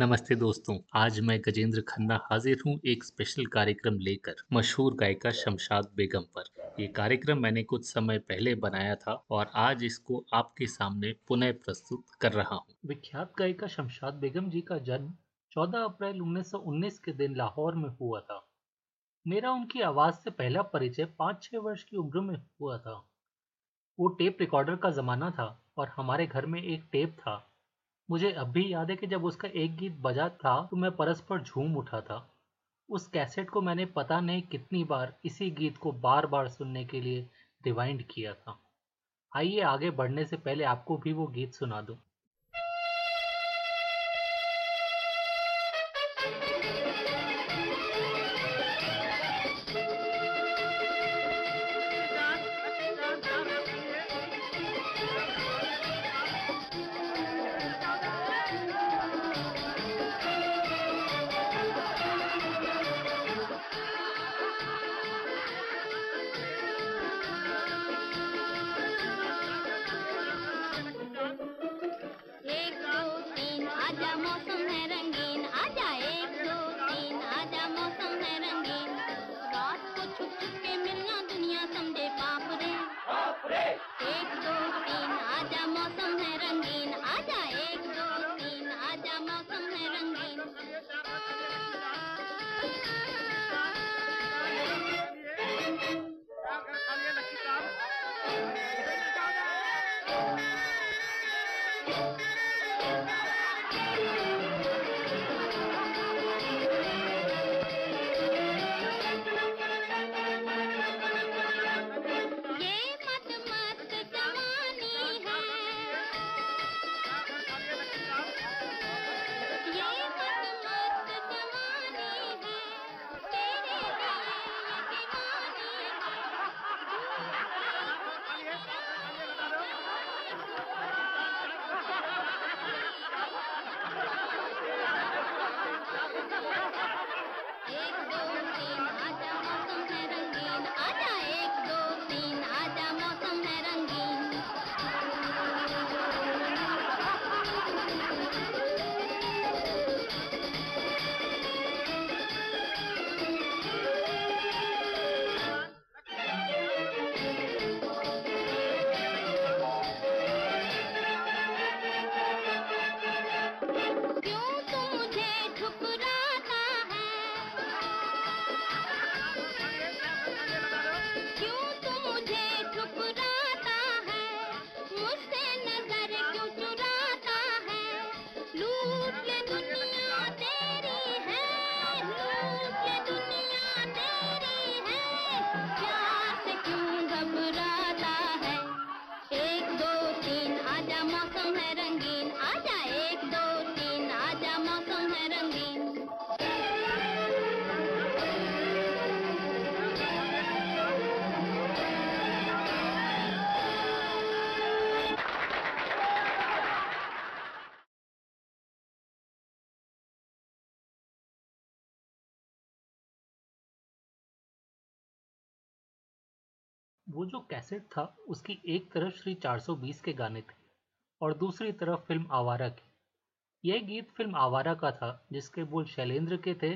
नमस्ते दोस्तों, आज मैं गजेंद्र खन्ना हाजिर हूँ एक स्पेशल कार्यक्रम लेकर, मशहूर गायिका शमशाद बेगम पर। ये कार्यक्रम मैंने कुछ समय पहले बनाया था और आज इसको आपके सामने पुनः प्रस्तुत कर रहा हूँ। विख्यात गायिका शमशाद बेगम जी का जन्म 14 अप्रैल 1919 के दिन लाहौर में हुआ था। मेरा उनकी आवाज़ से पहला परिचय पाँच छह वर्ष की उम्र में हुआ था। वो टेप रिकॉर्डर का जमाना था और हमारे घर में एक टेप था। मुझे अब भी याद है कि जब उसका एक गीत बजा था तो मैं परस्पर झूम उठा था। उस कैसेट को मैंने पता नहीं कितनी बार इसी गीत को बार बार सुनने के लिए रिवाइंड किया था। आइए आगे बढ़ने से पहले आपको भी वो गीत सुना दूँ। वो जो कैसेट था, उसकी एक तरफ़ श्री 420 के गाने थे और दूसरी तरफ़ फ़िल्म आवारा की। यह गीत फ़िल्म आवारा का था, जिसके बोल शैलेंद्र के थे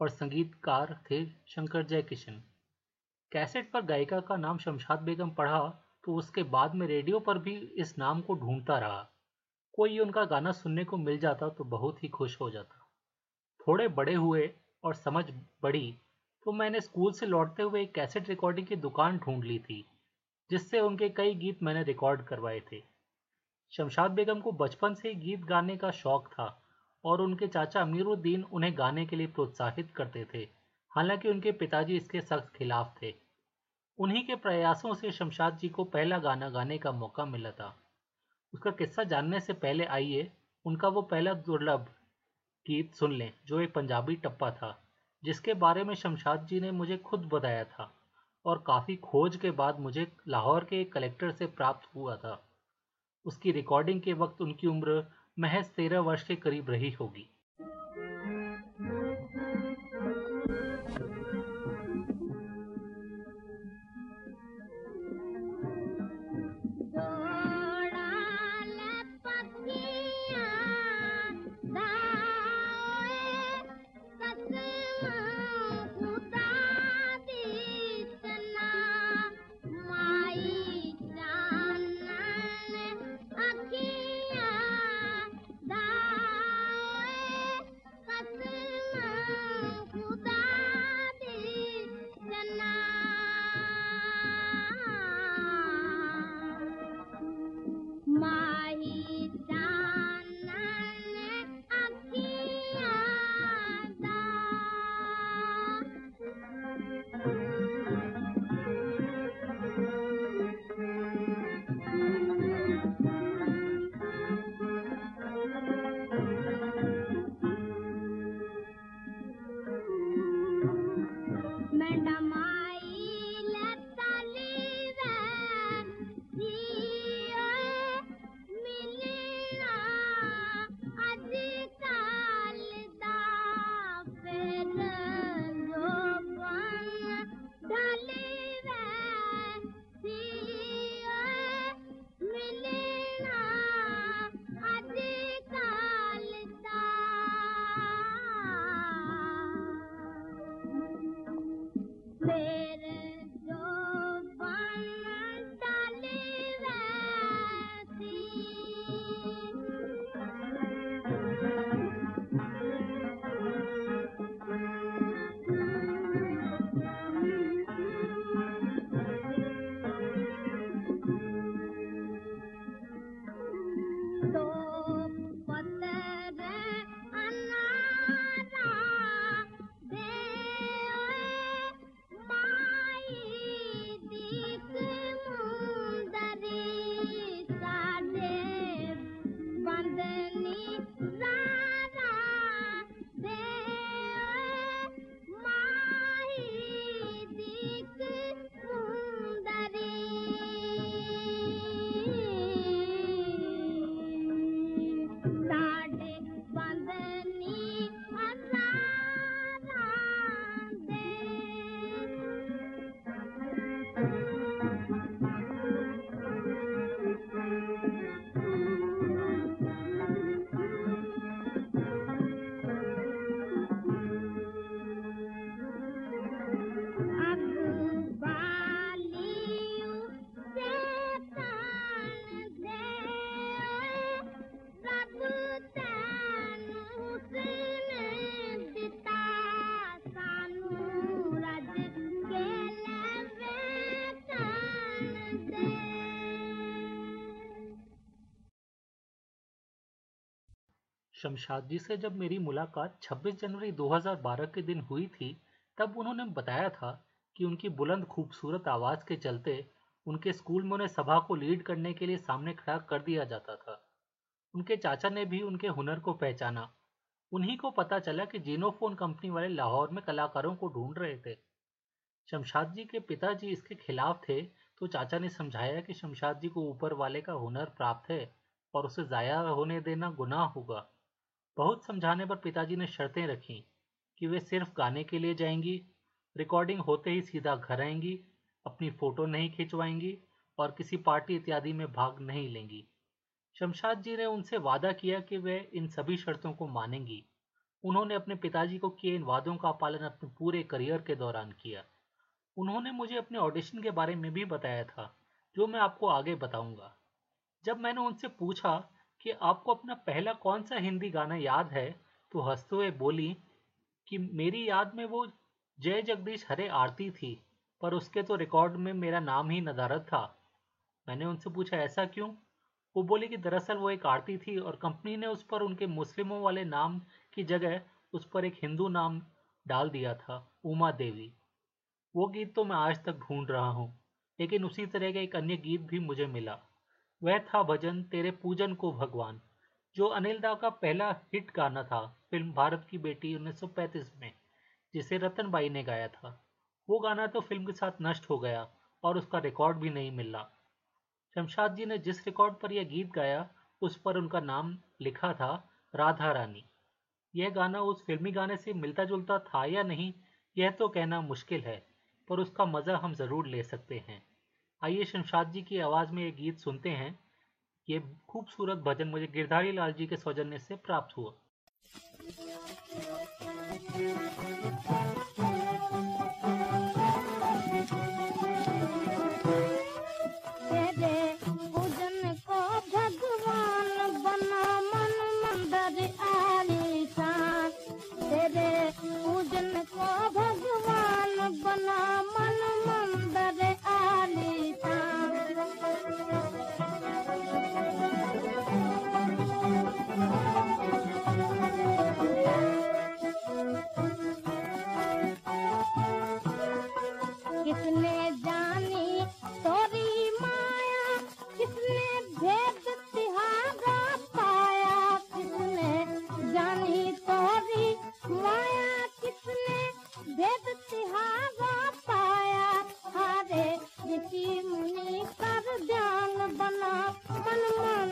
और संगीतकार थे शंकर जय किशन कैसेट पर गायिका का नाम शमशाद बेगम पढ़ा तो उसके बाद में रेडियो पर भी इस नाम को ढूंढता रहा। कोई उनका गाना सुनने को मिल जाता तो बहुत ही खुश हो जाता। थोड़े बड़े हुए और समझ बढ़ी तो मैंने स्कूल से लौटते हुए एक कैसेट रिकॉर्डिंग की दुकान ढूंढ ली थी, जिससे उनके कई गीत मैंने रिकॉर्ड करवाए थे। शमशाद बेगम को बचपन से ही गीत गाने का शौक था और उनके चाचा अमीरुद्दीन उन्हें गाने के लिए प्रोत्साहित करते थे, हालाँकि उनके पिताजी इसके सख्त खिलाफ थे। उन्हीं के प्रयासों से शमशाद जी को पहला गाना गाने का मौका मिला था। उसका किस्सा जानने से पहले आइए, उनका वो पहला दुर्लभ गीत सुन लें, जो एक पंजाबी टप्पा था। जिसके बारे में शमशाद जी ने मुझे खुद बताया था और काफ़ी खोज के बाद मुझे लाहौर के एक कलेक्टर से प्राप्त हुआ था। उसकी रिकॉर्डिंग के वक्त उनकी उम्र महज तेरह वर्ष के करीब रही होगी। शमशाद जी से जब मेरी मुलाकात 26 जनवरी 2012 के दिन हुई थी, तब उन्होंने बताया था कि उनकी बुलंद खूबसूरत आवाज़ के चलते उनके स्कूल में उन्हें सभा को लीड करने के लिए सामने खड़ा कर दिया जाता था। उनके चाचा ने भी उनके हुनर को पहचाना। उन्हीं को पता चला कि जीनोफोन कंपनी वाले लाहौर में कलाकारों को ढूंढ रहे थे। शमशाद जी के पिताजी इसके खिलाफ थे तो चाचा ने समझाया कि शमशाद जी को ऊपर वाले का हुनर प्राप्त है और उसे ज़ाया होने देना गुनाह होगा। बहुत समझाने पर पिताजी ने शर्तें रखी कि वे सिर्फ़ गाने के लिए जाएँगी रिकॉर्डिंग होते ही सीधा घर आएँगी, अपनी फ़ोटो नहीं खिंचवाएँगी और किसी पार्टी इत्यादि में भाग नहीं लेंगी। शमशाद जी ने उनसे वादा किया कि वे इन सभी शर्तों को मानेंगी। उन्होंने अपने पिताजी को किए इन वादों का पालन अपने पूरे करियर के दौरान किया। उन्होंने मुझे अपने ऑडिशन के बारे में भी बताया था, जो मैं आपको आगे बताऊँगा। जब मैंने उनसे पूछा कि आपको अपना पहला कौन सा हिंदी गाना याद है तो हँसते हुए बोली कि मेरी याद में वो जय जगदीश हरे आरती थी, पर उसके तो रिकॉर्ड में मेरा नाम ही नदारत था। मैंने उनसे पूछा, ऐसा क्यों? वो बोली कि दरअसल वो एक आरती थी और कंपनी ने उस पर उनके मुस्लिमों वाले नाम की जगह उस पर एक हिंदू नाम डाल दिया था, उमा देवी। वो गीत तो मैं आज तक ढूंढ रहा हूँ, लेकिन उसी तरह का एक अन्य गीत भी मुझे मिला। वह था भजन तेरे पूजन को भगवान, जो अनिल दा का पहला हिट गाना था फ़िल्म भारत की बेटी 1935 में, जिसे रतन बाई ने गाया था। वो गाना तो फ़िल्म के साथ नष्ट हो गया और उसका रिकॉर्ड भी नहीं मिला। शमशाद जी ने जिस रिकॉर्ड पर यह गीत गाया, उस पर उनका नाम लिखा था राधा रानी। यह गाना उस फिल्मी गाने से मिलता जुलता था या नहीं, यह तो कहना मुश्किल है, पर उसका मज़ा हम ज़रूर ले सकते हैं। आइए शमशाद जी की आवाज़ में ये गीत सुनते हैं। ये खूबसूरत भजन मुझे गिरधारी लाल जी के सौजन्य से प्राप्त हुआ। सिहावा पाया हरे मुनि पर ध्यान बना मन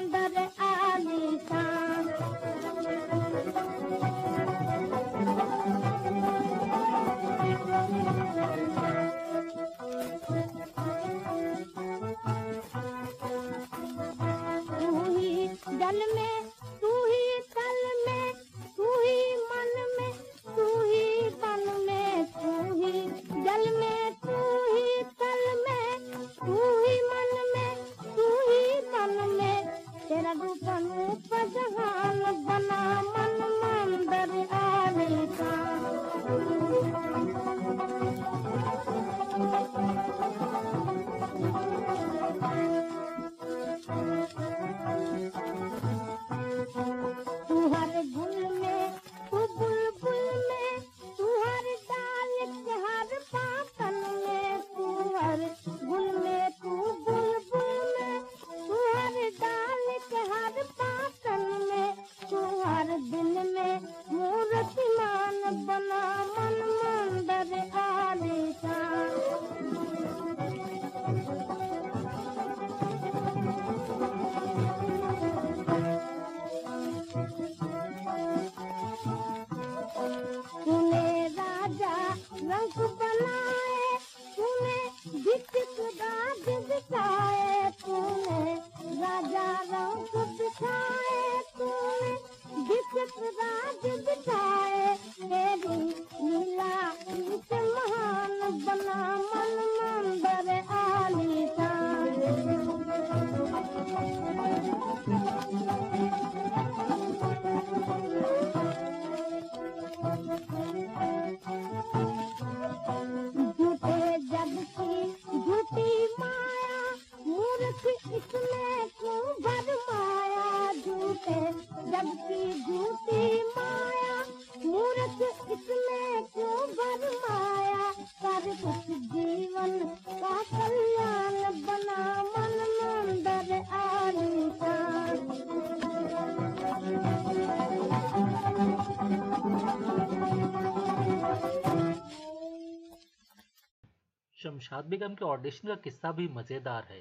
शमशाद बेगम के ऑडिशन का किस्सा भी मज़ेदार है।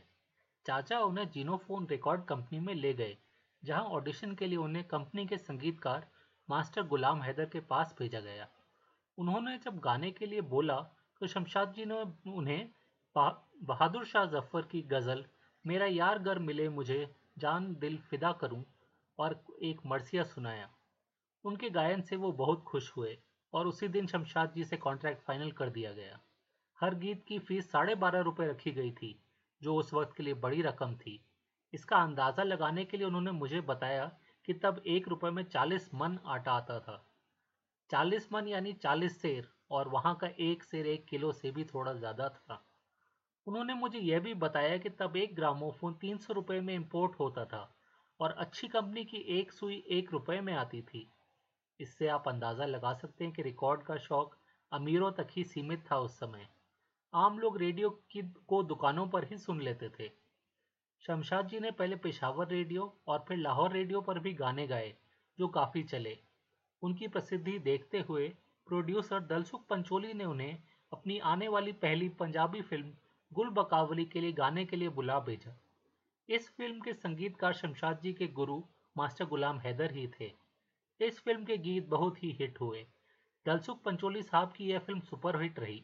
चाचा उन्हें जीनोफोन रिकॉर्ड कंपनी में ले गए, जहाँ ऑडिशन के लिए उन्हें कंपनी के संगीतकार मास्टर गुलाम हैदर के पास भेजा गया। उन्होंने जब गाने के लिए बोला तो शमशाद जी ने उन्हें बहादुर शाह ज़फ़र की गज़ल, मेरा यार घर मिले, मुझे जान दिल फिदा करूँ, और एक मरसिया सुनाया। उनके गायन से वो बहुत खुश हुए, और उसी दिन शमशाद जी से कॉन्ट्रैक्ट फाइनल कर दिया गया। हर गीत की फ़ीस साढ़े बारह रुपये रखी गई थी, जो उस वक्त के लिए बड़ी रकम थी। इसका अंदाज़ा लगाने के लिए उन्होंने मुझे बताया कि तब एक रुपये में चालीस मन आटा आता था। चालीस मन यानी चालीस सेर और वहाँ का एक सेर एक किलो से भी थोड़ा ज़्यादा था। उन्होंने मुझे यह भी बताया कि तब एक ग्रामोफोन तीन सौ रुपये में इम्पोर्ट होता था, और अच्छी कंपनी की एक सुई एक रुपये में आती थी। इससे आप अंदाज़ा लगा सकते हैं कि रिकॉर्ड का शौक अमीरों तक ही सीमित था उस समय। आम लोग रेडियो की, को दुकानों पर ही सुन लेते थे। शमशाद जी ने पहले पेशावर रेडियो और फिर लाहौर रेडियो पर भी गाने गाए, जो काफ़ी चले। उनकी प्रसिद्धि देखते हुए प्रोड्यूसर दलसुख पंचोली ने उन्हें अपनी आने वाली पहली पंजाबी फ़िल्म गुल बकावली के लिए गाने के लिए बुला भेजा। इस फ़िल्म के संगीतकार शमशाद जी के गुरु मास्टर गुलाम हैदर ही थे। इस फ़िल्म के गीत बहुत ही हिट हुए। दलसुख पंचोली साहब की यह फ़िल्म सुपरहिट रही।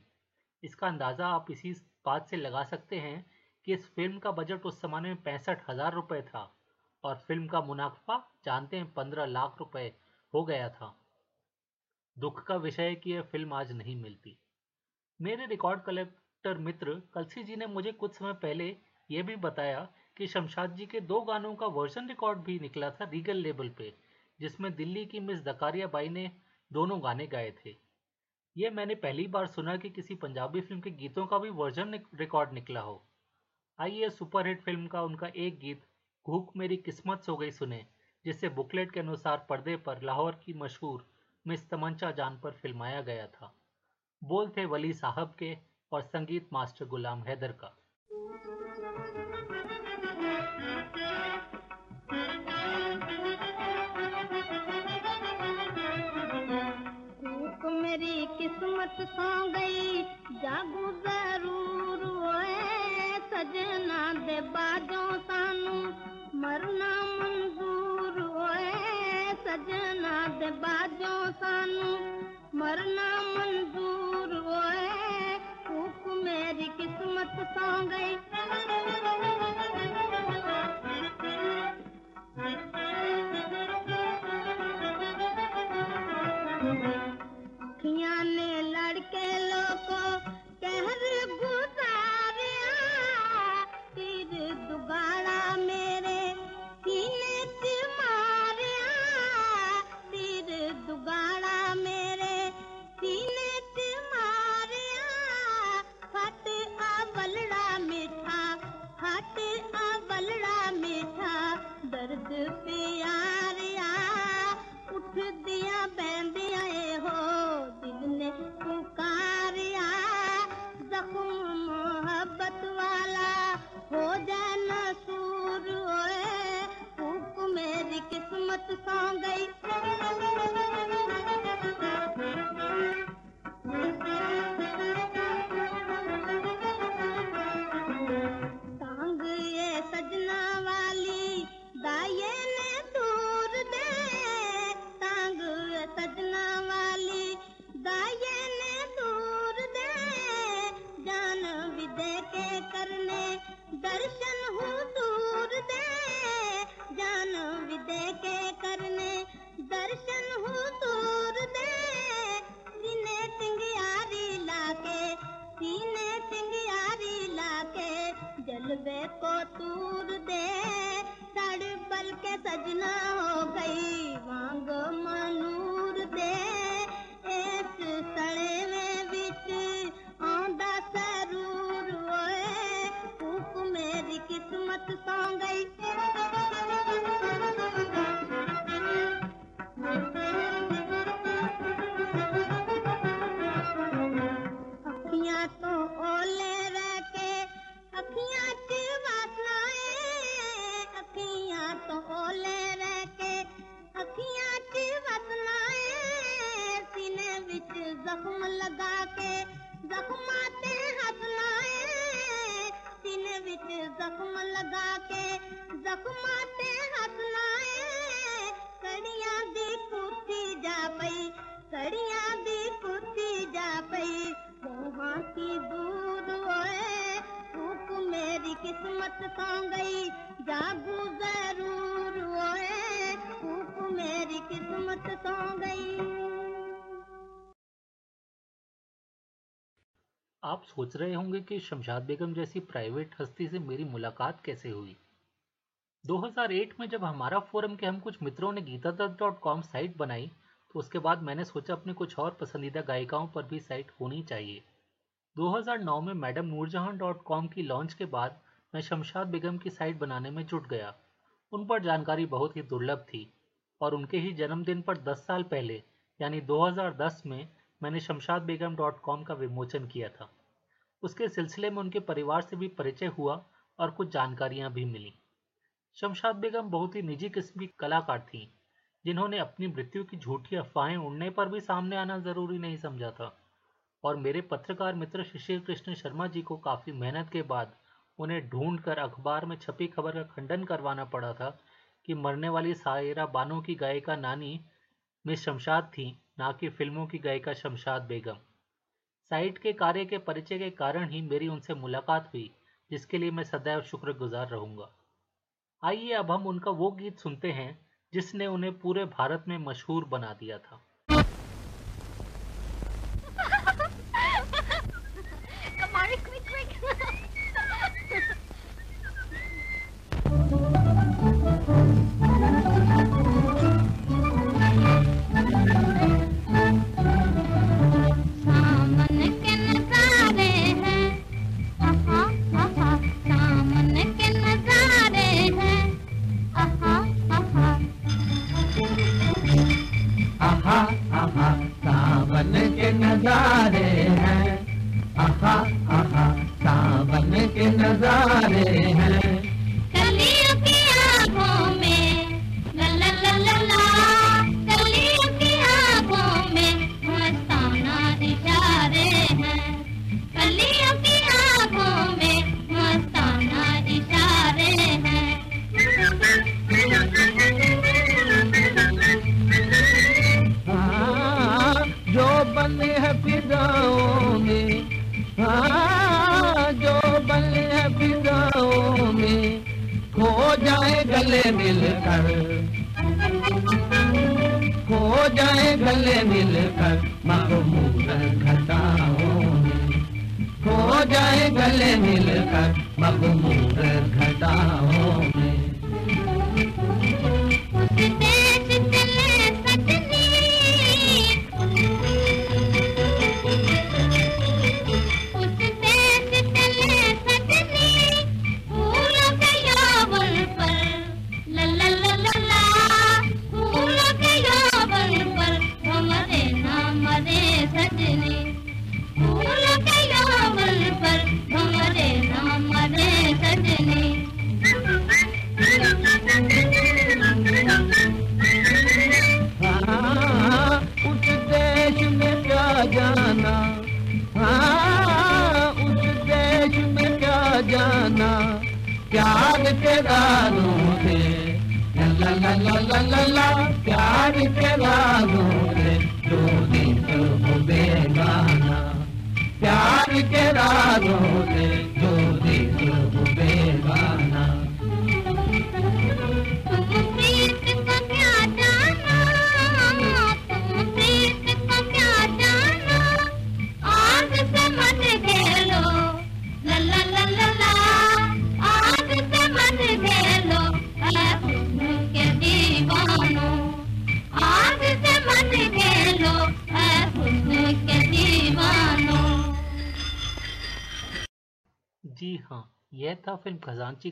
इसका अंदाज़ा आप इसी बात से लगा सकते हैं कि इस फ़िल्म का बजट उस जमाने में पैंसठ हज़ार रुपये था और फ़िल्म का मुनाफा जानते हैं पंद्रह लाख रुपए हो गया था। दुख का विषय कि यह फ़िल्म आज नहीं मिलती। मेरे रिकॉर्ड कलेक्टर मित्र कलसी जी ने मुझे कुछ समय पहले यह भी बताया कि शमशाद जी के दो गानों का वर्जन रिकॉर्ड भी निकला था रीगल लेबल पे, जिसमें दिल्ली की मिस दकारिया बाई ने दोनों गाने गाए थे। ये मैंने पहली बार सुना कि किसी पंजाबी फ़िल्म के गीतों का भी वर्जन रिकॉर्ड निकला हो। आइए सुपरहिट फ़िल्म का उनका एक गीत घूक मेरी किस्मत सो गई सुने जिसे बुकलेट के अनुसार पर्दे पर लाहौर की मशहूर मिस तमंचा जान पर फिल्माया गया था। बोल थे वली साहब के और संगीत मास्टर गुलाम हैदर का। किस्मत सो गई। जागू ज़रूर सजना दे बाजों सानू। मरना मंजूर सजना दे बाजों सानू। मरना मंजूर होए मेरी किस्मत सो गई। Thank you. सोच रहे होंगे कि शमशाद बेगम जैसी प्राइवेट हस्ती से मेरी मुलाकात कैसे हुई? 2008 में जब हमारा फोरम के हम कुछ मित्रों ने गीता डॉट कॉम साइट बनाई तो उसके बाद मैंने सोचा अपने कुछ और पसंदीदा गायिकाओं पर भी साइट होनी चाहिए। 2009 में मैडम नूरजहां डॉट कॉम की लॉन्च के बाद मैं शमशाद बेगम की साइट बनाने में जुट गया। उन पर जानकारी बहुत ही दुर्लभ थी और उनके ही जन्मदिन पर 10 साल पहले, यानी 2010 में, मैंने शमशाद बेगम डॉट कॉम का विमोचन किया था। उसके सिलसिले में उनके परिवार से भी परिचय हुआ और कुछ जानकारियाँ भी मिली। शमशाद बेगम बहुत ही निजी किस्म की कलाकार थी, जिन्होंने अपनी मृत्यु की झूठी अफवाहें उड़ने पर भी सामने आना ज़रूरी नहीं समझा था। और मेरे पत्रकार मित्र शिशिर कृष्ण शर्मा जी को काफ़ी मेहनत के बाद उन्हें ढूंढ कर अखबार में छपी खबर का खंडन करवाना पड़ा था कि मरने वाली सायरा बानो की गायिका नानी मिस शमशाद थी, ना कि फ़िल्मों की गायिका शमशाद बेगम। साइट के कार्य के परिचय के कारण ही मेरी उनसे मुलाकात हुई, जिसके लिए मैं सदैव शुक्रगुजार रहूँगा। आइए अब हम उनका वो गीत सुनते हैं, जिसने उन्हें पूरे भारत में मशहूर बना दिया था।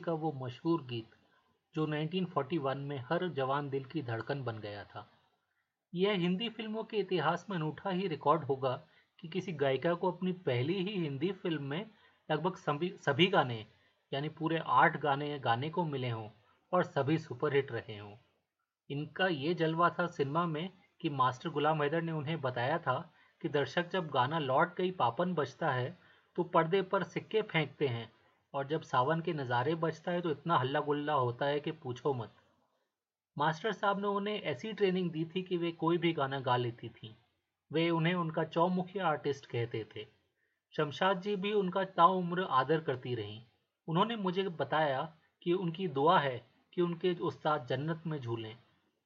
खजांची का वो मशहूर गीत, जो 1941 में हर जवान दिल की धड़कन बन गया था। यह हिंदी फ़िल्मों के इतिहास में अनूठा ही रिकॉर्ड होगा कि किसी गायिका को अपनी पहली ही हिंदी फ़िल्म में लगभग सभी सभी गाने, यानी पूरे आठ गाने गाने को मिले हों और सभी सुपरहिट रहे हों। इनका ये जलवा था सिनेमा में कि मास्टर गुलाम हैदर ने उन्हें बताया था कि दर्शक जब गाना लौट गई पापन बजता है तो पर्दे पर सिक्के फेंकते हैं और जब सावन के नज़ारे बजता है तो इतना हल्ला गुल्ला होता है कि पूछो मत। मास्टर साहब ने उन्हें ऐसी ट्रेनिंग दी थी कि वे कोई भी गाना गा लेती थी। वे उन्हें उनका चौमुखी आर्टिस्ट कहते थे। शमशाद जी भी उनका ताउम्र आदर करती रहीं। उन्होंने मुझे बताया कि उनकी दुआ है कि उनके उस्ताद जन्नत में झूलें।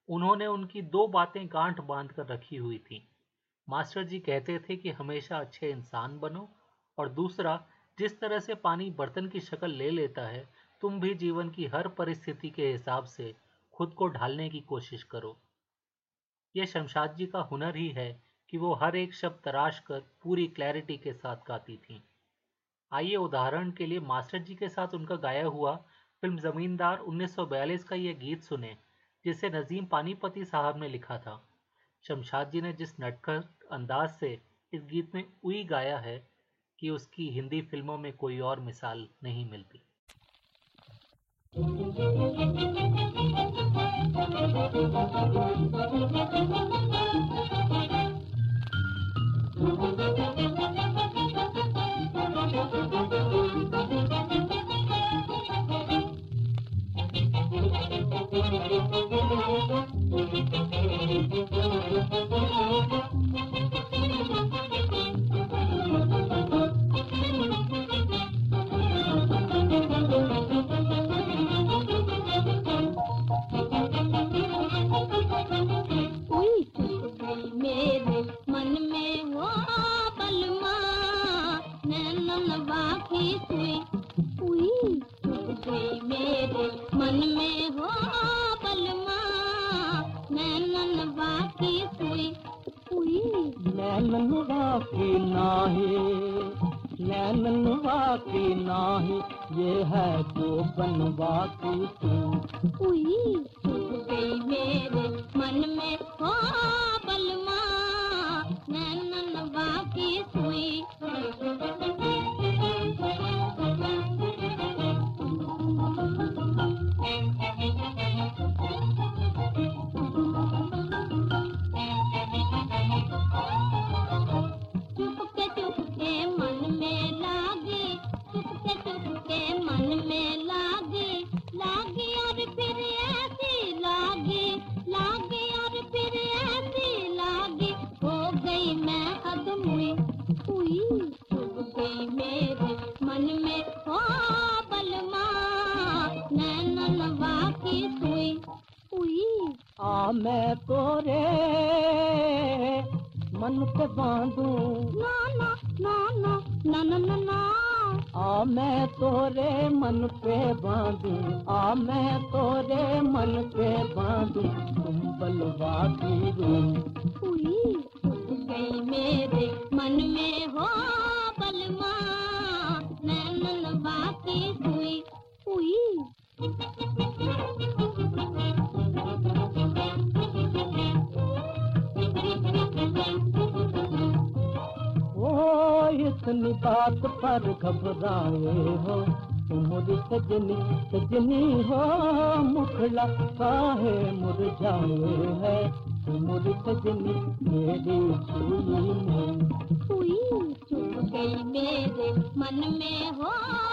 उन्होंने उनकी दो बातें गांठ बाँध कर रखी हुई थी। मास्टर जी कहते थे कि हमेशा अच्छे इंसान बनो और दूसरा जिस तरह से पानी बर्तन की शक्ल ले लेता है, तुम भी जीवन की हर परिस्थिति के हिसाब से खुद को ढालने की कोशिश करो। यह शमशाद जी का हुनर ही है कि वो हर एक शब्द तराश कर पूरी क्लैरिटी के साथ गाती थी। आइए उदाहरण के लिए मास्टर जी के साथ उनका गाया हुआ फ़िल्म जमींदार 1942 का यह गीत सुने, जिसे नजीम पानीपति साहब ने लिखा था। शमशाद जी ने जिस नटखट अंदाज से इस गीत में उई गाया है कि उसकी हिंदी फ़िल्मों में कोई और मिसाल नहीं मिलती। उई बाकी सजनी सजनी हो, मुखला काहे मुरझाए है? मुर सजनी, मेरी छुई में हुई चुप गई मेरे मन में हो।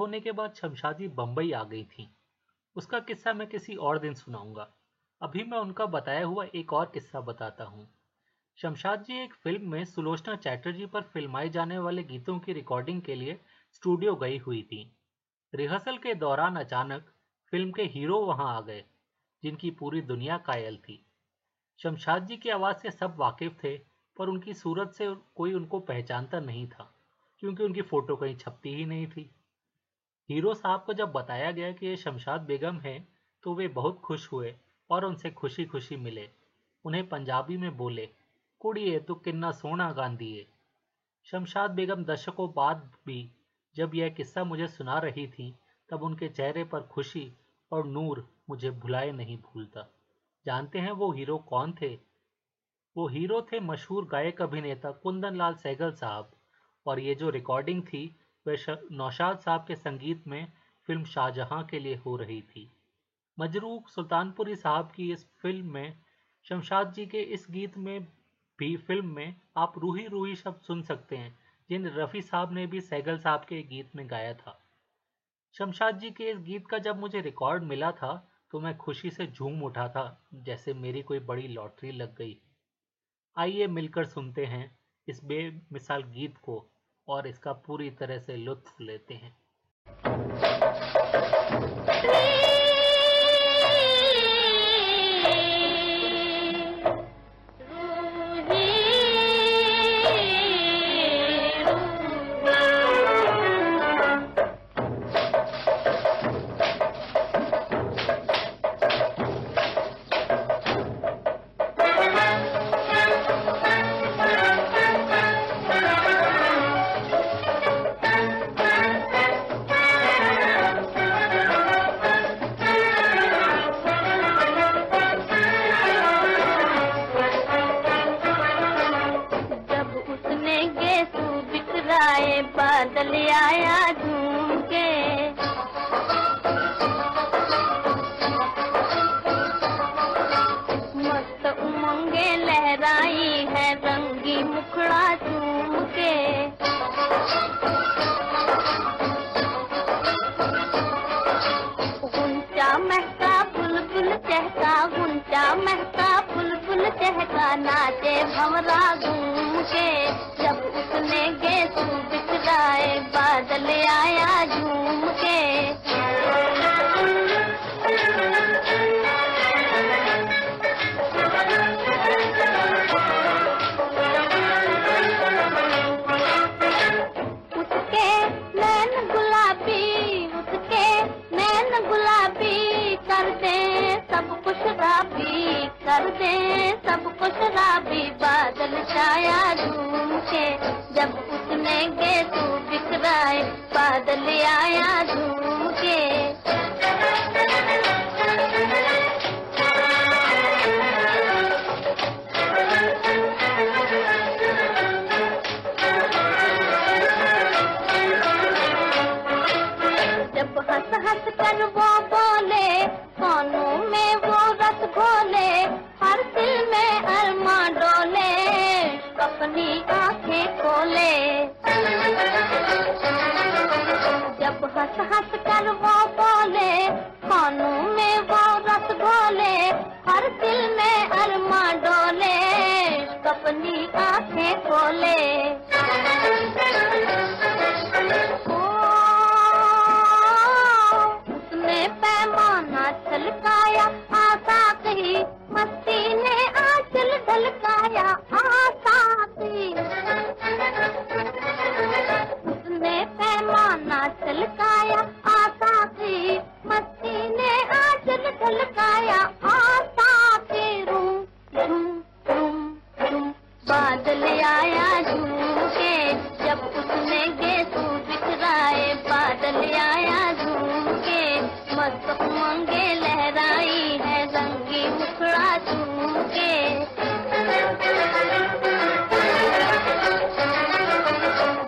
होने के बाद शमशादी बम्बई आ गई थी। उसका किस्सा मैं किसी और दिन सुनाऊँगा। अभी मैं उनका बताया हुआ एक और किस्सा बताता हूँ। शमशाद जी एक फ़िल्म में सुलोचना चैटर्जी पर फिल्माए जाने वाले गीतों की रिकॉर्डिंग के लिए स्टूडियो गई हुई थी। रिहर्सल के दौरान अचानक फ़िल्म के हीरो वहाँ आ गए, जिनकी पूरी दुनिया कायल थी। शमशाद जी की आवाज़ से सब वाकिफ थे, पर उनकी सूरत से कोई उनको पहचानता नहीं था, क्योंकि उनकी फ़ोटो कहीं छपती ही नहीं थी। हीरो साहब को जब बताया गया कि ये शमशाद बेगम है तो वे बहुत खुश हुए और उनसे खुशी खुशी मिले। उन्हें पंजाबी में बोले कुड़िए तो किन्ना सोना गांधी है। शमशाद बेगम दशकों बाद भी जब यह किस्सा मुझे सुना रही थी, तब उनके चेहरे पर खुशी और नूर मुझे भुलाए नहीं भूलता। जानते हैं वो हीरो कौन थे? वो हीरो थे मशहूर गायक अभिनेता कुंदन लाल सहगल साहब और ये जो रिकॉर्डिंग थी नौशाद साहब के संगीत में फ़िल्म शाहजहां के लिए हो रही थी। मजरूक सुल्तानपुरी साहब की इस फ़िल्म में, शमशाद जी के इस गीत में भी फ़िल्म में आप रूही रूही शब्द सुन सकते हैं, जिन रफ़ी साहब ने भी सहगल साहब के गीत में गाया था। शमशाद जी के इस गीत का जब मुझे रिकॉर्ड मिला था तो मैं खुशी से झूम उठा था, जैसे मेरी कोई बड़ी लॉटरी लग गई। आइए मिलकर सुनते हैं इस बेमिसाल गीत को। और इसका पूरी तरह से लुत्फ लेते हैं।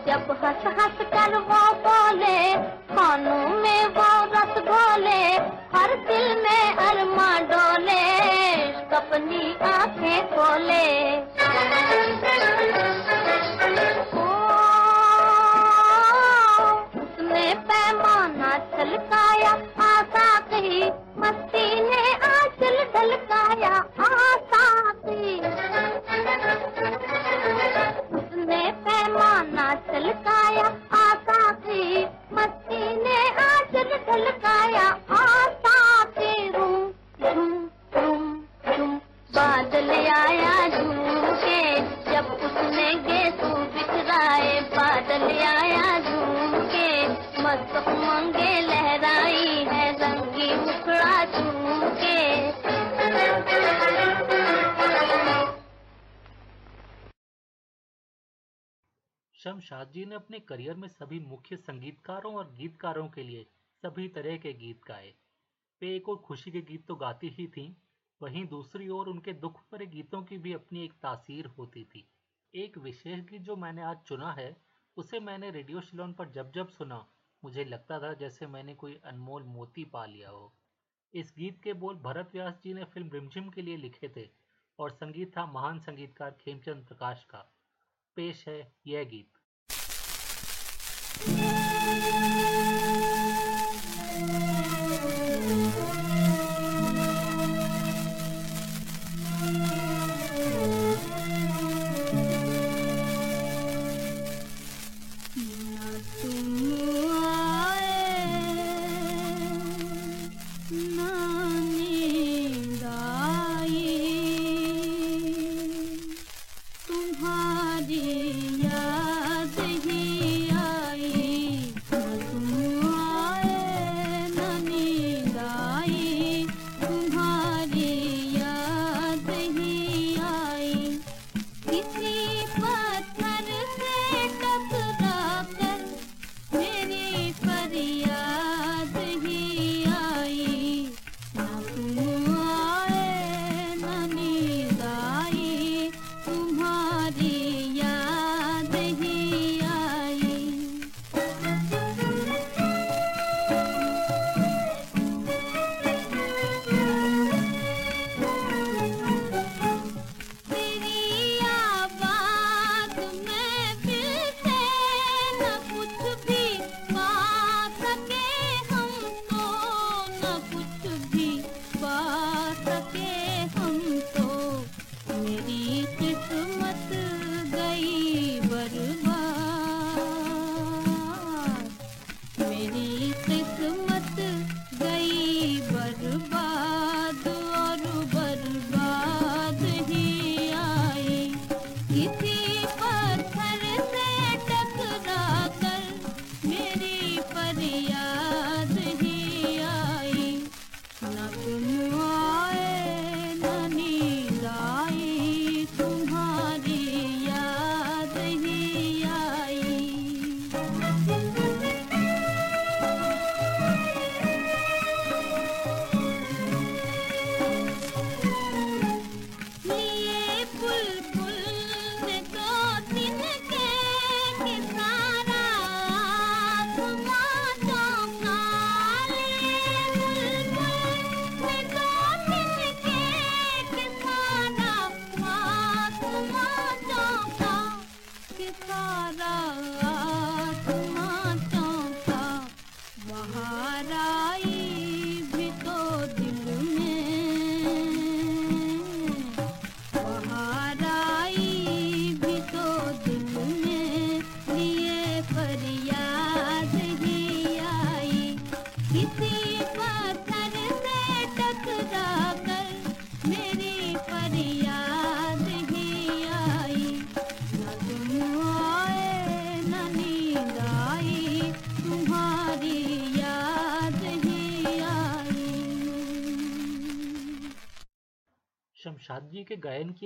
जब हंस हंस कर वो बोले खानों में वो रस बोले, हर दिल में अरमा डोले अपनी आँखें खोले। करियर में सभी मुख्य संगीतकारों और गीतकारों के लिए सभी तरह के गीत गाए। वे एक और खुशी के गीत तो गाती ही थीं, वहीं दूसरी ओर उनके दुख भरे गीतों की भी अपनी एक तासीर होती थी। एक विशेष गीत जो मैंने आज चुना है, उसे मैंने रेडियो शिलोन पर जब जब सुना, मुझे लगता था जैसे मैंने कोई अनमोल मोती पा लिया हो। इस गीत के बोल भरत व्यास जी ने फ़िल्म रिमझिम के लिए लिखे थे और संगीत था महान संगीतकार खेमचंद प्रकाश का। पेश है यह गीत। thank you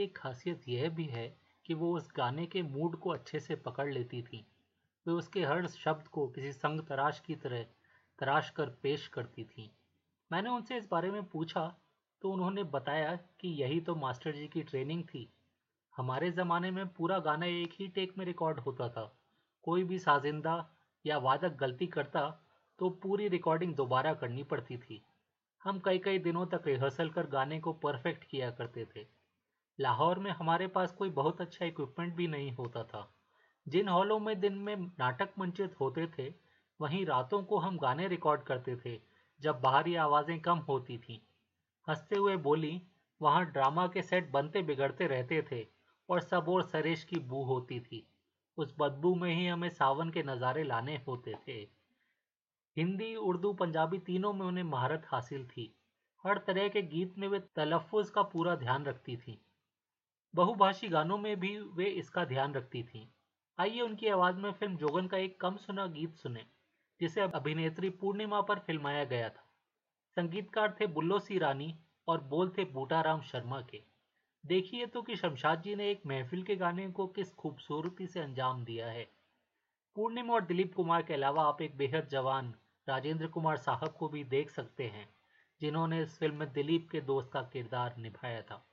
एक खासियत यह भी है कि वो उस गाने के मूड को अच्छे से पकड़ लेती थी। वे उसके हर शब्द को किसी संग तराश की तरह तराश कर पेश करती थी। मैंने उनसे इस बारे में पूछा तो उन्होंने बताया कि यही तो मास्टर जी की ट्रेनिंग थी। हमारे ज़माने में पूरा गाना एक ही टेक में रिकॉर्ड होता था। कोई भी साजिंदा या वादक गलती करता तो पूरी रिकॉर्डिंग दोबारा करनी पड़ती थी। हम कई कई दिनों तक रिहर्सल कर गाने को परफेक्ट किया करते थे। लाहौर में हमारे पास कोई बहुत अच्छा इक्विपमेंट भी नहीं होता था। जिन हॉलों में दिन में नाटक मंचित होते थे, वहीं रातों को हम गाने रिकॉर्ड करते थे, जब बाहरी आवाज़ें कम होती थीं। हँसते हुए बोली, वहाँ ड्रामा के सेट बनते बिगड़ते रहते थे और सब और सरेश की बू होती थी। उस बदबू में ही हमें सावन के नज़ारे लाने होते थे। हिंदी, उर्दू, पंजाबी तीनों में उन्हें महारत हासिल थी। हर तरह के गीत में वे तलफ़ुज़ का पूरा ध्यान रखती थीं। बहुभाषी गानों में भी वे इसका ध्यान रखती थीं। आइए उनकी आवाज़ में फ़िल्म जोगन का एक कम सुना गीत सुने, जिसे अभिनेत्री पूर्णिमा पर फिल्माया गया था। संगीतकार थे बुल्लो सी रानी और बोल थे बूटाराम शर्मा के। देखिए तो कि शमशाद जी ने एक महफिल के गाने को किस खूबसूरती से अंजाम दिया है। पूर्णिमा और दिलीप कुमार के अलावा आप एक बेहद जवान राजेंद्र कुमार साहब को भी देख सकते हैं, जिन्होंने इस फ़िल्म में दिलीप के दोस्त का किरदार निभाया था।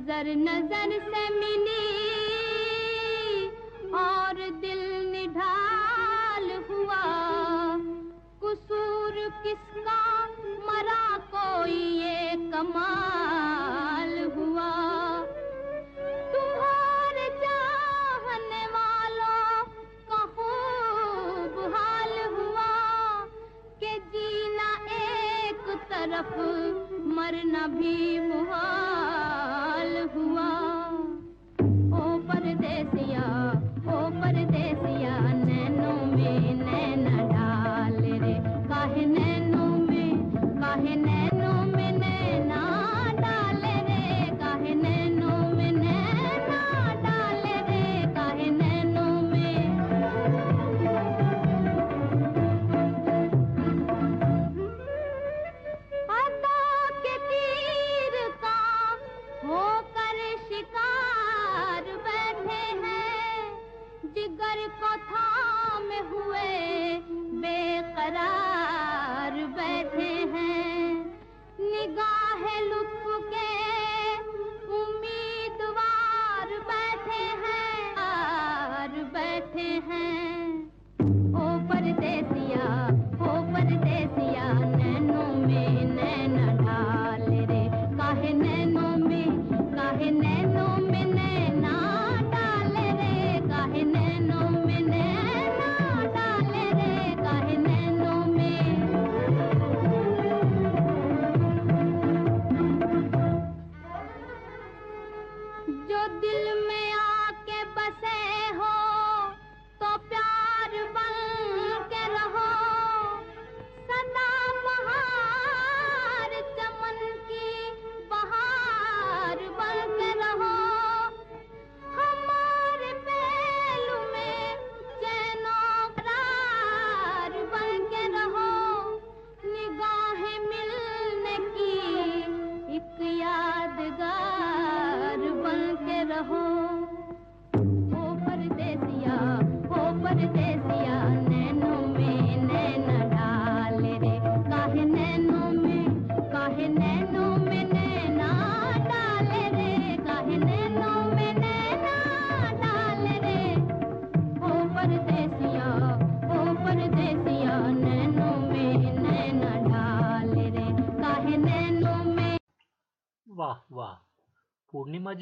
नज़र नज़र से मिली और दिल निढाल हुआ। कसूर किसका मरा कोई ये कमाल?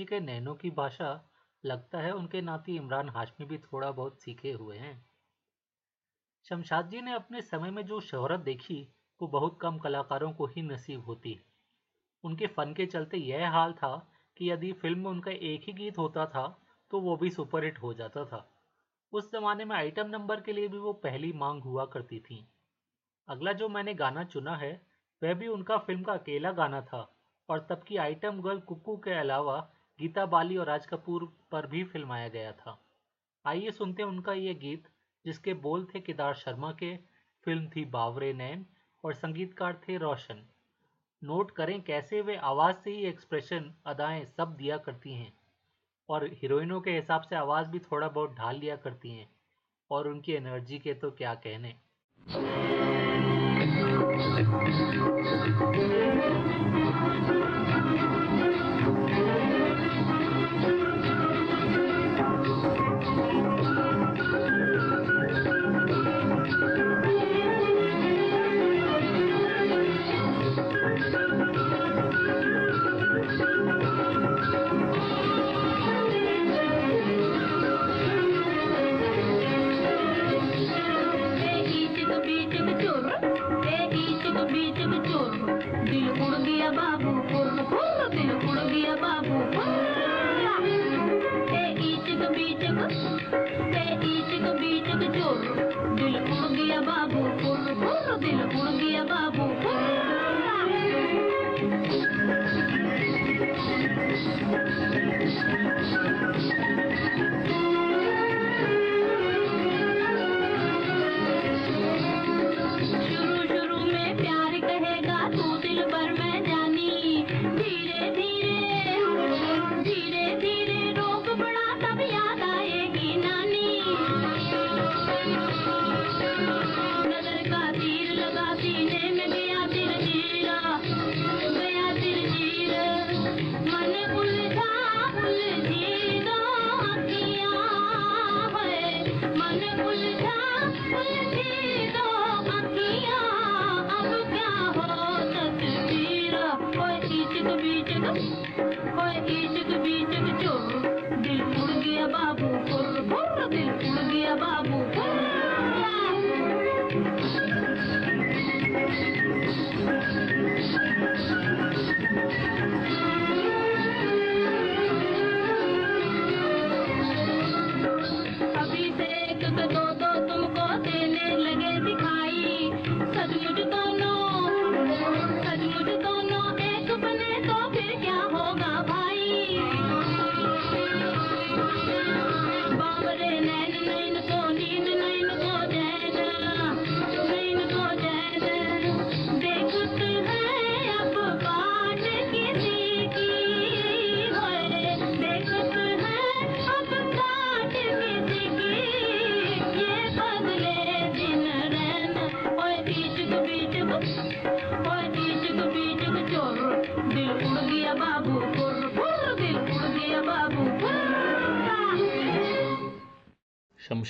के नैनो की भाषा लगता है, उनके नाती इमरान हाशमी भी थोड़ा बहुत सीखे हुए हैं। शमशाद जी ने अपने समय में जो शोहरत देखी, वो बहुत कम कलाकारों को ही नसीब होती। उनके फन के चलते यह हाल था कि यदि फ़िल्म में उनका एक ही गीत होता था तो वो भी सुपरहिट हो जाता था। उस जमाने में आइटम नंबर के लिए भी वो पहली मांग हुआ करती थी। अगला जो मैंने गाना चुना है, वह भी उनका फ़िल्म का अकेला गाना था, और तब की आइटम गर्ल कुकू के अलावा गीता बाली और राज कपूर पर भी फिल्माया गया था। आइए सुनते हैं उनका ये गीत, जिसके बोल थे केदार शर्मा के, फ़िल्म थी बावरे नैन, और संगीतकार थे रोशन। नोट करें कैसे वे आवाज़ से ही एक्सप्रेशन अदाएँ सब दिया करती हैं, और हीरोइनों के हिसाब से आवाज़ भी थोड़ा बहुत ढाल लिया करती हैं, और उनकी एनर्जी के तो क्या कहने।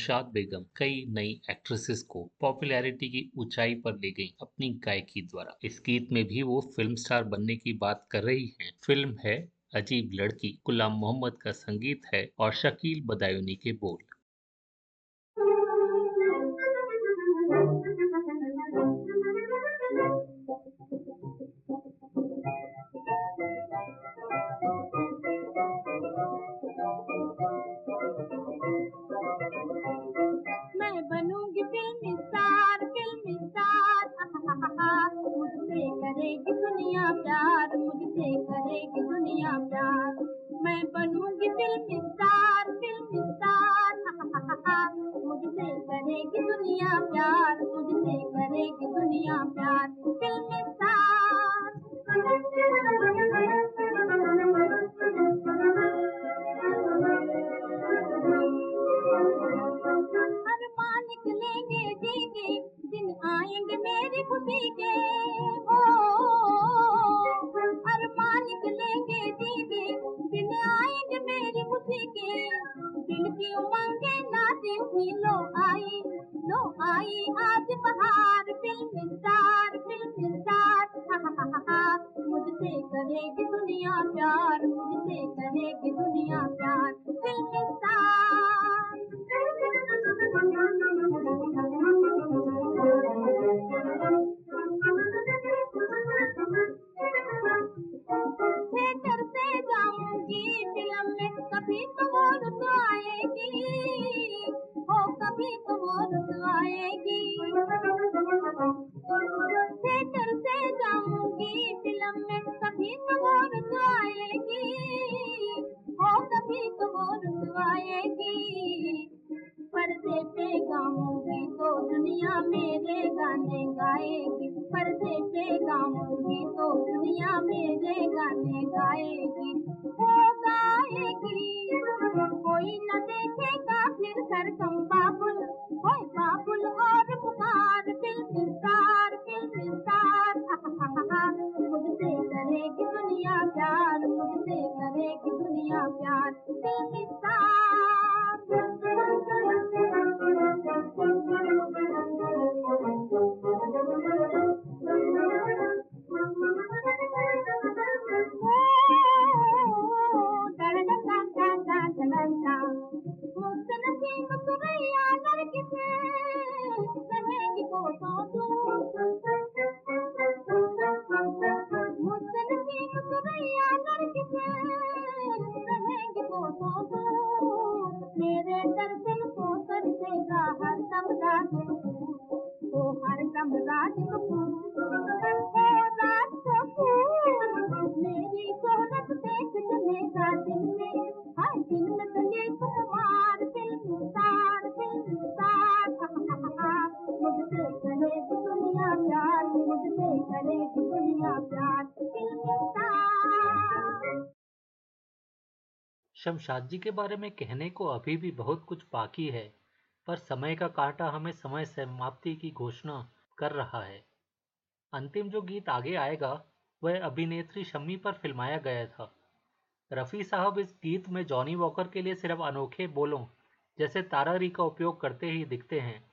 निशाद बेगम कई नई एक्ट्रेसेस को पॉपुलैरिटी की ऊंचाई पर ले गई अपनी गायकी द्वारा। इस गीत में भी वो फ़िल्म स्टार बनने की बात कर रही हैं। फ़िल्म है अजीब लड़की, गुलाम मोहम्मद का संगीत है और शकील बदायूनी के बोल। कि दुनिया प्यार। दुनिया मेरे गाने गाएगी। वो गाएगी। कोई न देखेगा फिर सरकम तो बाबुल। ओए बाबुल और पुकार, दिल सिंसार दिल सिंसार मुझसे करेगी दुनिया प्यार, मुझसे करेगी दुनिया प्यार। दिल सिंसार शमशाद जी के बारे में कहने को अभी भी बहुत कुछ बाकी है, पर समय का कांटा हमें समय समाप्ति की घोषणा कर रहा है। अंतिम जो गीत आगे आएगा, वह अभिनेत्री शम्मी पर फिल्माया गया था। रफ़ी साहब इस गीत में जॉनी वॉकर के लिए सिर्फ़ अनोखे बोलों जैसे तारारी का उपयोग करते ही दिखते हैं।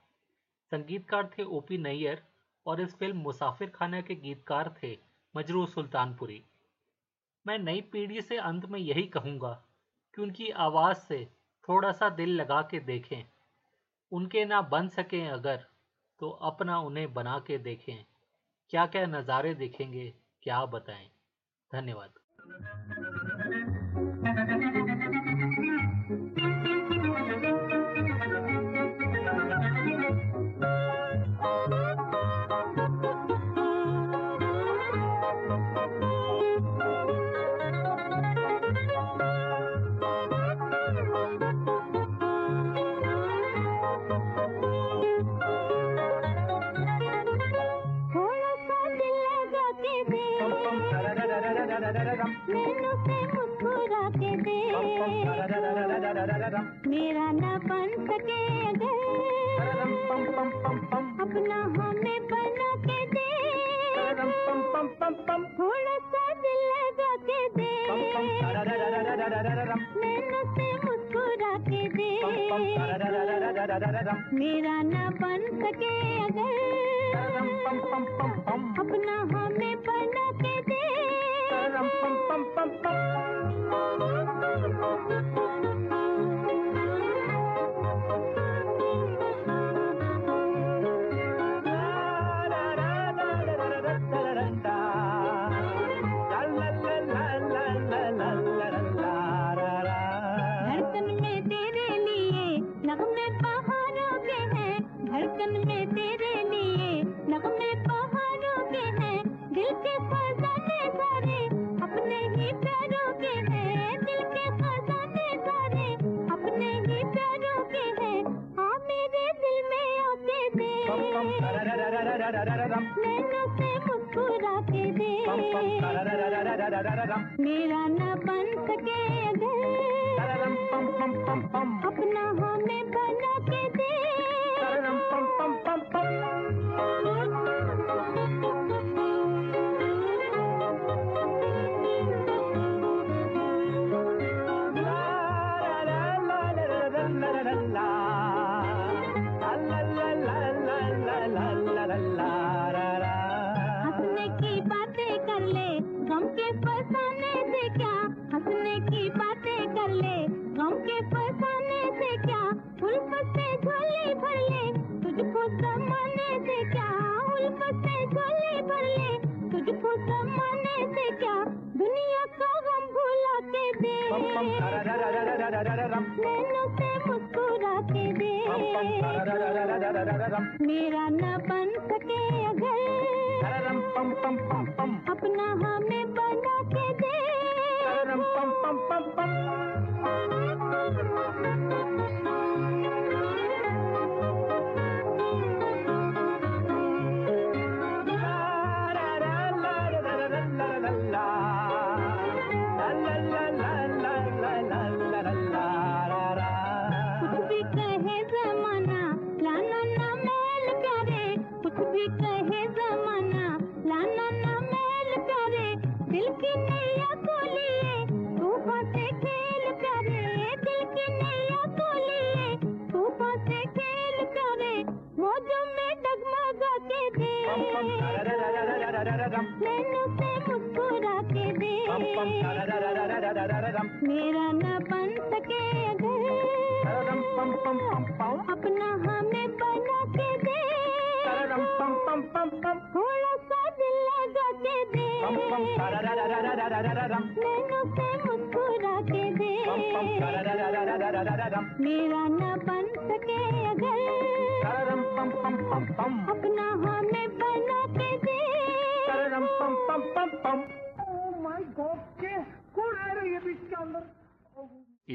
संगीतकार थे ओपी नैयर और इस फ़िल्म मुसाफिर खाना के गीतकार थे मजरू सुल्तानपुरी। मैं नई पीढ़ी से अंत में यही कहूँगा कि उनकी आवाज़ से थोड़ा सा दिल लगा के देखें। उनके ना बन सकें अगर तो अपना उन्हें बना के देखें। क्या क्या नज़ारे देखेंगे, क्या बताएँ? धन्यवाद। मेरा न बन सके अगर। अपना हमें बना के दे। थोड़ा सा दिल लगा के दे। नैनों से मुस्कुरा के दे। मेरा न बन सके अगर। अपना हमें बना के दे। मेरा नैनों से मुस्कुरा के दे मेरा न बन सके अगर। अपना हमें बना के दे। नैनों से मुस्कुरा के दे मेरा न बन सके अगर अपना हमें बना के दे थोड़ा सा दिल लगा के दे नैनों से मुस्कुरा के दे मेरा न बन सके अगर अपना हमें बना के दे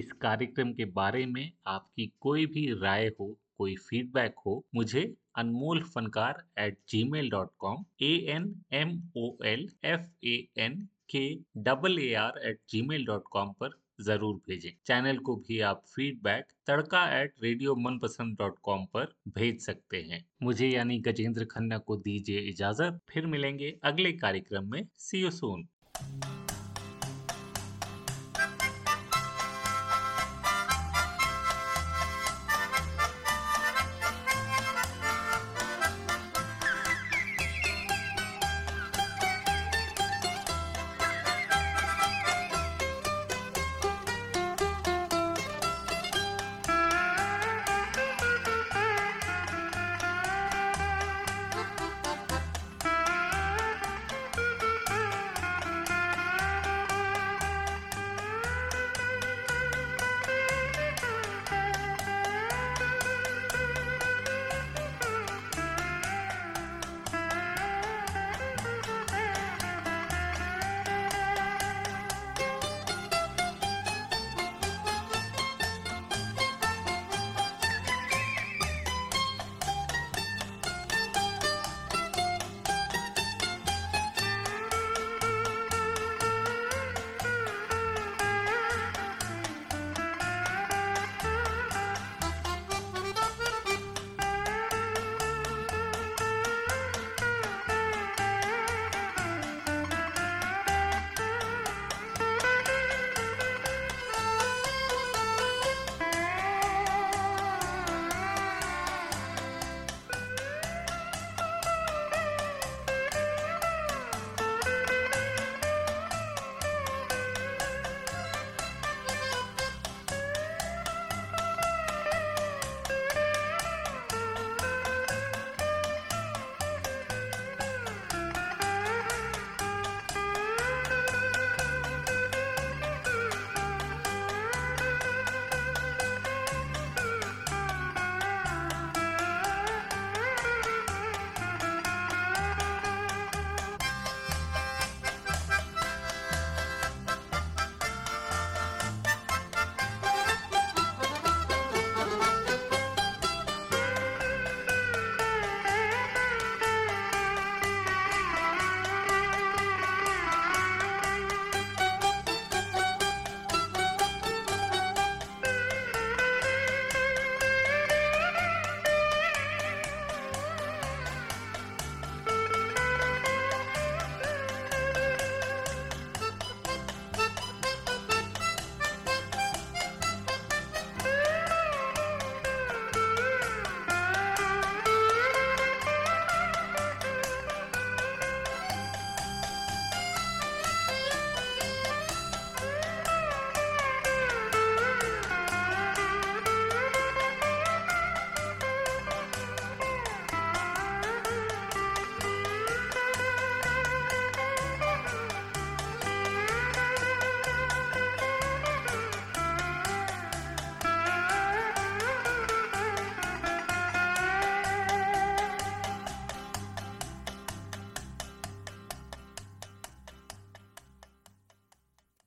इस कार्यक्रम के बारे में आपकी कोई भी राय हो कोई फीडबैक हो मुझे Anmol Fankaar at gmail dot com A N M O L F A N K double A R at gmail dot com पर ज़रूर भेजें। चैनल को भी आप feedback Tadka at radio Manpasand dot com पर भेज सकते हैं। मुझे यानी गजेंद्र खन्ना को दीजिए इजाज़त। फिर मिलेंगे अगले कार्यक्रम में। सी यू सून